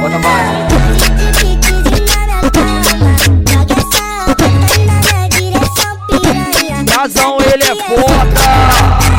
Bota mais. Brasão, ele é foda.